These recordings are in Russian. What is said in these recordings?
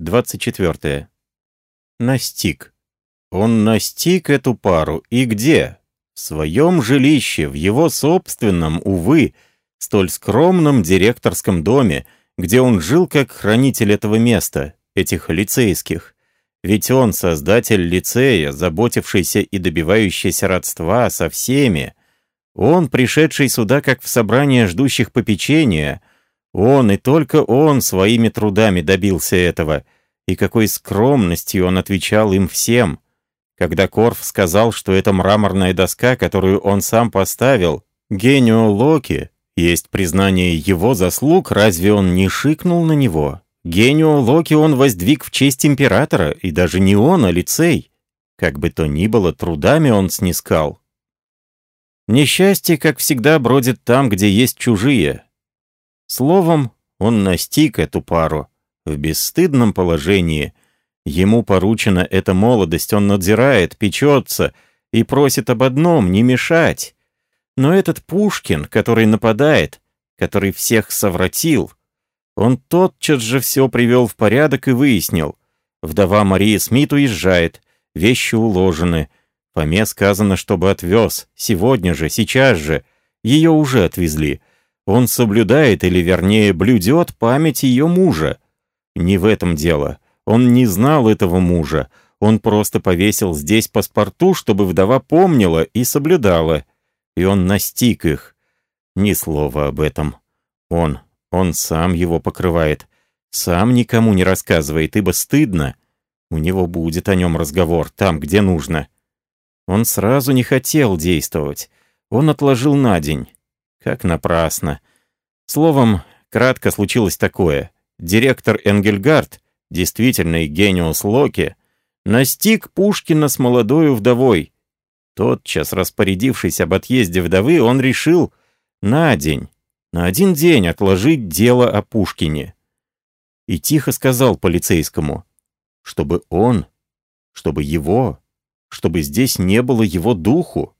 24. Настиг. Он настиг эту пару. И где? В своем жилище, в его собственном, увы, столь скромном директорском доме, где он жил как хранитель этого места, этих лицейских. Ведь он создатель лицея, заботившийся и добивающийся родства со всеми. Он, пришедший сюда как в собрание ждущих попечения, он и только он своими трудами добился этого, и какой скромностью он отвечал им всем. Когда Корф сказал, что это мраморная доска, которую он сам поставил, гению Локи, есть признание его заслуг, разве он не шикнул на него? Гению Локи он воздвиг в честь императора, и даже не он, а лицей. Как бы то ни было, трудами он снискал. Несчастье, как всегда, бродит там, где есть чужие. Словом, он настиг эту пару в бесстыдном положении. Ему поручена эта молодость, он надзирает, печется и просит об одном — не мешать. Но этот Пушкин, который нападает, который всех совратил, он тотчас же все привел в порядок и выяснил. Вдова Мария Смит уезжает, вещи уложены. Фоме сказано, чтобы отвез, сегодня же, сейчас же. Ее уже отвезли. Он соблюдает, или вернее, блюдет память ее мужа. Не в этом дело. Он не знал этого мужа. Он просто повесил здесь паспорту, чтобы вдова помнила и соблюдала. И он настиг их. Ни слова об этом. Он, он сам его покрывает. Сам никому не рассказывает, ибо стыдно. У него будет о нем разговор, там, где нужно. Он сразу не хотел действовать. Он отложил на день. Как напрасно. Словом, кратко случилось такое. Директор Энгельгард, действительный гениус Локи, настиг Пушкина с молодою вдовой. Тотчас распорядившись об отъезде вдовы, он решил на день, на один день отложить дело о Пушкине. И тихо сказал полицейскому, чтобы он, чтобы его, чтобы здесь не было его духу.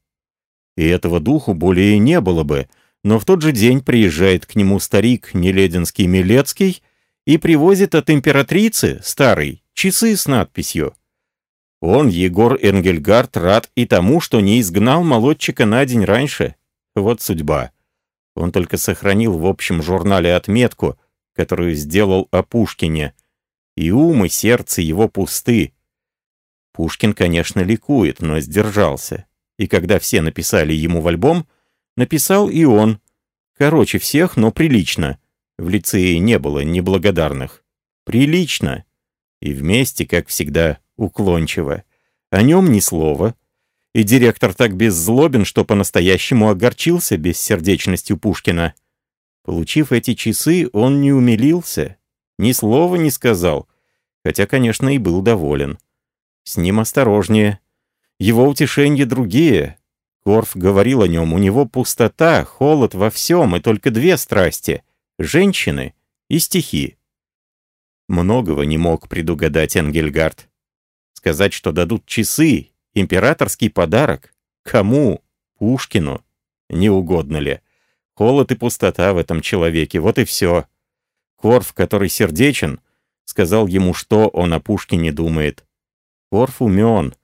И этого духу более не было бы, но в тот же день приезжает к нему старик Нелединский Милецкий и привозит от императрицы, старый, часы с надписью. Он, Егор Энгельгард, рад и тому, что не изгнал молодчика на день раньше. Вот судьба. Он только сохранил в общем журнале отметку, которую сделал о Пушкине. И ум, и сердце его пусты. Пушкин, конечно, ликует, но сдержался. И когда все написали ему в альбом — Написал и он. Короче всех, но прилично. В лицее не было неблагодарных. Прилично. И вместе, как всегда, уклончиво. О нем ни слова. И директор так беззлобен, что по-настоящему огорчился бессердечностью Пушкина. Получив эти часы, он не умилился, ни слова не сказал, хотя, конечно, и был доволен. С ним осторожнее. Его утешения другие, Корф говорил о нем, у него пустота, холод во всем и только две страсти — женщины и стихи. Многого не мог предугадать Энгельгард. Сказать, что дадут часы, императорский подарок. Кому? Пушкину. Не угодно ли? Холод и пустота в этом человеке, вот и все. Корф, который сердечен, сказал ему, что он о Пушкине думает. Корф умен,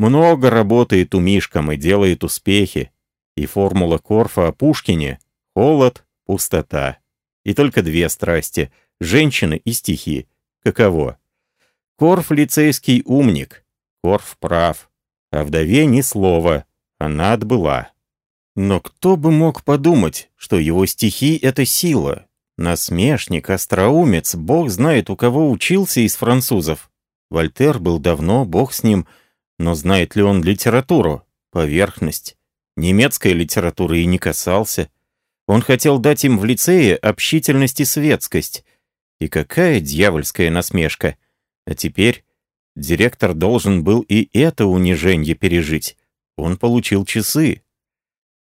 много работает у Мишкам и делает успехи. И формула Корфа о Пушкине — холод, пустота. И только две страсти — женщины и стихи. Каково? Корф — лицейский умник. Корф прав. А вдове ни слова. Она отбыла. Но кто бы мог подумать, что его стихи — это сила? Насмешник, остроумец, бог знает, у кого учился из французов. Вольтер был давно, бог с ним — но знает ли он литературу? Поверхность. Немецкой литературы и не касался. Он хотел дать им в лицее общительность и светскость. И какая дьявольская насмешка. А теперь директор должен был и это унижение пережить. Он получил часы.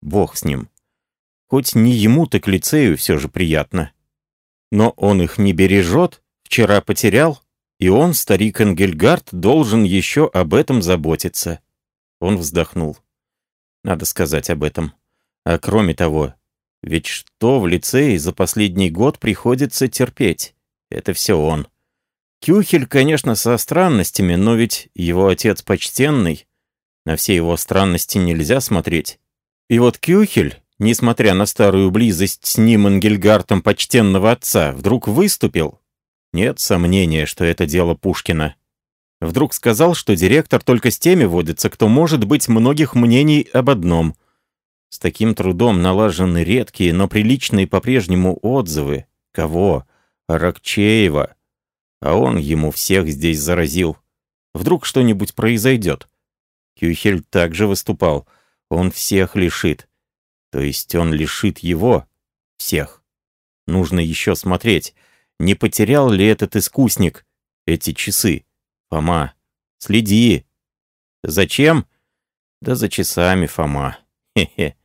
Бог с ним. Хоть не ему, так лицею все же приятно. Но он их не бережет, вчера потерял, и он, старик Энгельгард, должен еще об этом заботиться. Он вздохнул. Надо сказать об этом. А кроме того, ведь что в лицее за последний год приходится терпеть? Это все он. Кюхель, конечно, со странностями, но ведь его отец почтенный. На все его странности нельзя смотреть. И вот Кюхель, несмотря на старую близость с ним Энгельгартом почтенного отца, вдруг выступил. Нет сомнения, что это дело Пушкина. Вдруг сказал, что директор только с теми водится, кто может быть многих мнений об одном. С таким трудом налажены редкие, но приличные по-прежнему отзывы. Кого? Рокчеева а он ему всех здесь заразил. Вдруг что-нибудь произойдет. Кюхель также выступал. Он всех лишит. То есть он лишит его всех. Нужно еще смотреть, не потерял ли этот искусник эти часы. Фома, следи. Зачем? Да за часами, Фома. Хе-хе.